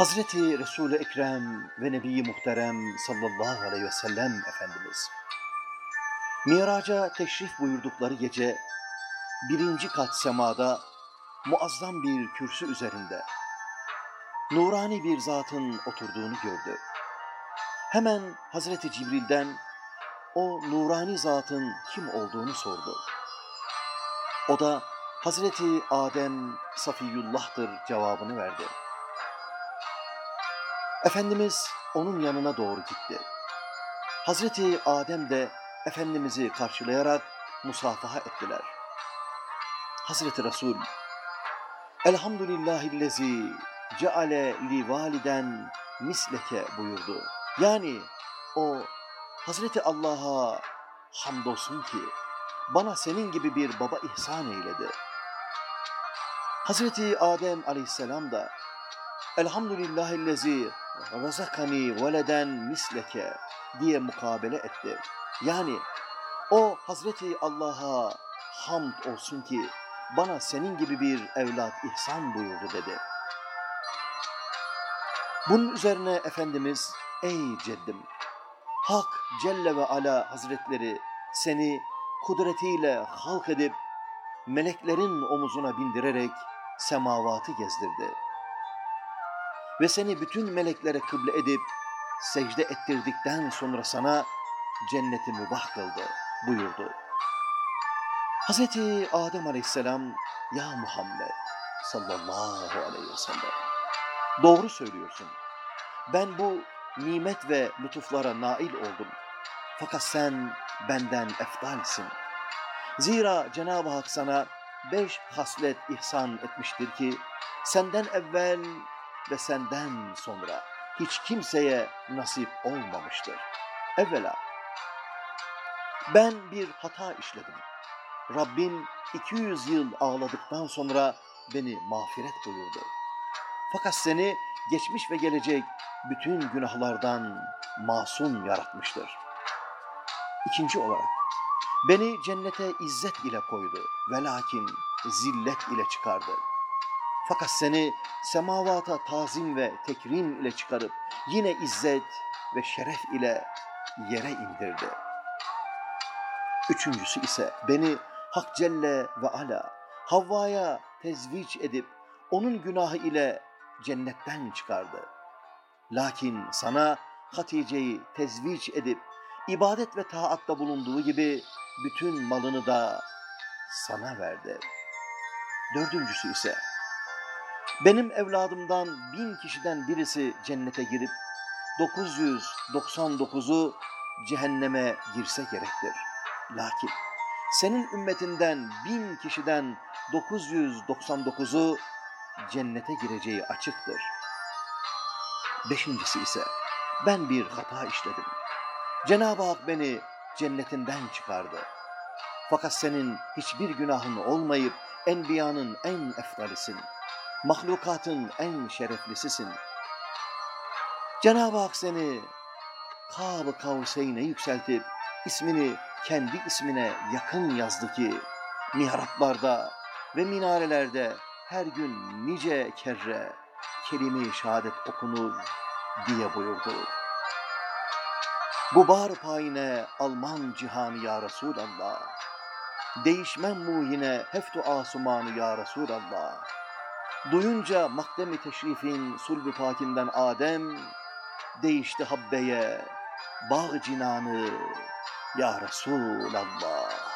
Hazreti Resul-i Ekrem ve Nebi-i Muhterem sallallahu aleyhi ve sellem Efendimiz Miraca teşrif buyurdukları gece birinci kat semada muazzam bir kürsü üzerinde nurani bir zatın oturduğunu gördü. Hemen Hazreti Cibril'den o nurani zatın kim olduğunu sordu. O da Hazreti Adem Safiyullah'tır cevabını verdi. Efendimiz onun yanına doğru gitti. Hazreti Adem de Efendimiz'i karşılayarak musafaha ettiler. Hazreti Resul, Elhamdülillahillezi ceale li validen misleke buyurdu. Yani o Hazreti Allah'a hamdolsun ki bana senin gibi bir baba ihsan eyledi. Hazreti Adem aleyhisselam da Elhamdülillahillezi razakani veleden misleke diye mukabele etti. Yani o Hazreti Allah'a hamd olsun ki bana senin gibi bir evlat ihsan buyurdu dedi. Bunun üzerine Efendimiz ey ceddim Hak Celle ve Ala Hazretleri seni kudretiyle halk edip meleklerin omuzuna bindirerek semavatı gezdirdi. Ve seni bütün meleklere kıble edip secde ettirdikten sonra sana cenneti mübah kıldı buyurdu. Hz. Adem aleyhisselam ya Muhammed sallallahu aleyhi ve sellem doğru söylüyorsun. Ben bu nimet ve lütuflara nail oldum. Fakat sen benden eftalsin. Zira Cenab-ı Hak sana beş haslet ihsan etmiştir ki senden evvel ve senden sonra hiç kimseye nasip olmamıştır. Evvela ben bir hata işledim. Rabbim 200 yıl ağladıktan sonra beni mağfiret buyurdu. Fakat seni geçmiş ve gelecek bütün günahlardan masum yaratmıştır. İkinci olarak, beni cennete izzet ile koydu ve lakin zillet ile çıkardı. Fakat seni semavata tazim ve tekrim ile çıkarıp yine izzet ve şeref ile yere indirdi. Üçüncüsü ise beni Hak Celle ve Ala Havva'ya tezviç edip onun günahı ile cennetten çıkardı. Lakin sana Hatice'yi tezviç edip ibadet ve taatta bulunduğu gibi bütün malını da sana verdi. Dördüncüsü ise benim evladımdan bin kişiden birisi cennete girip 999'u cehenneme girse gerektir. Lakin senin ümmetinden bin kişiden 999'u cennete gireceği açıktır. Beşincisi ise ben bir hata işledim. Cenab-ı Hak beni cennetinden çıkardı. Fakat senin hiçbir günahın olmayıp enbiyanın en efdalisin. Mahlukatın en şereflisisin. Cenab-ı Hak seni Kâb-ı Kavseyn'e yükseltip ismini kendi ismine yakın yazdı ki mihraplarda ve minarelerde her gün nice kerre kelime-i şehadet okunur diye buyurdu. Bu bar payine Alman cihanı ya Resulallah. Değişmem mu yine heftu asumanı ya Resulallah. Duyunca makdemi teşrifin sulbü pakinden Adem, değişti habbeye bağ cinanı ya Resulallah.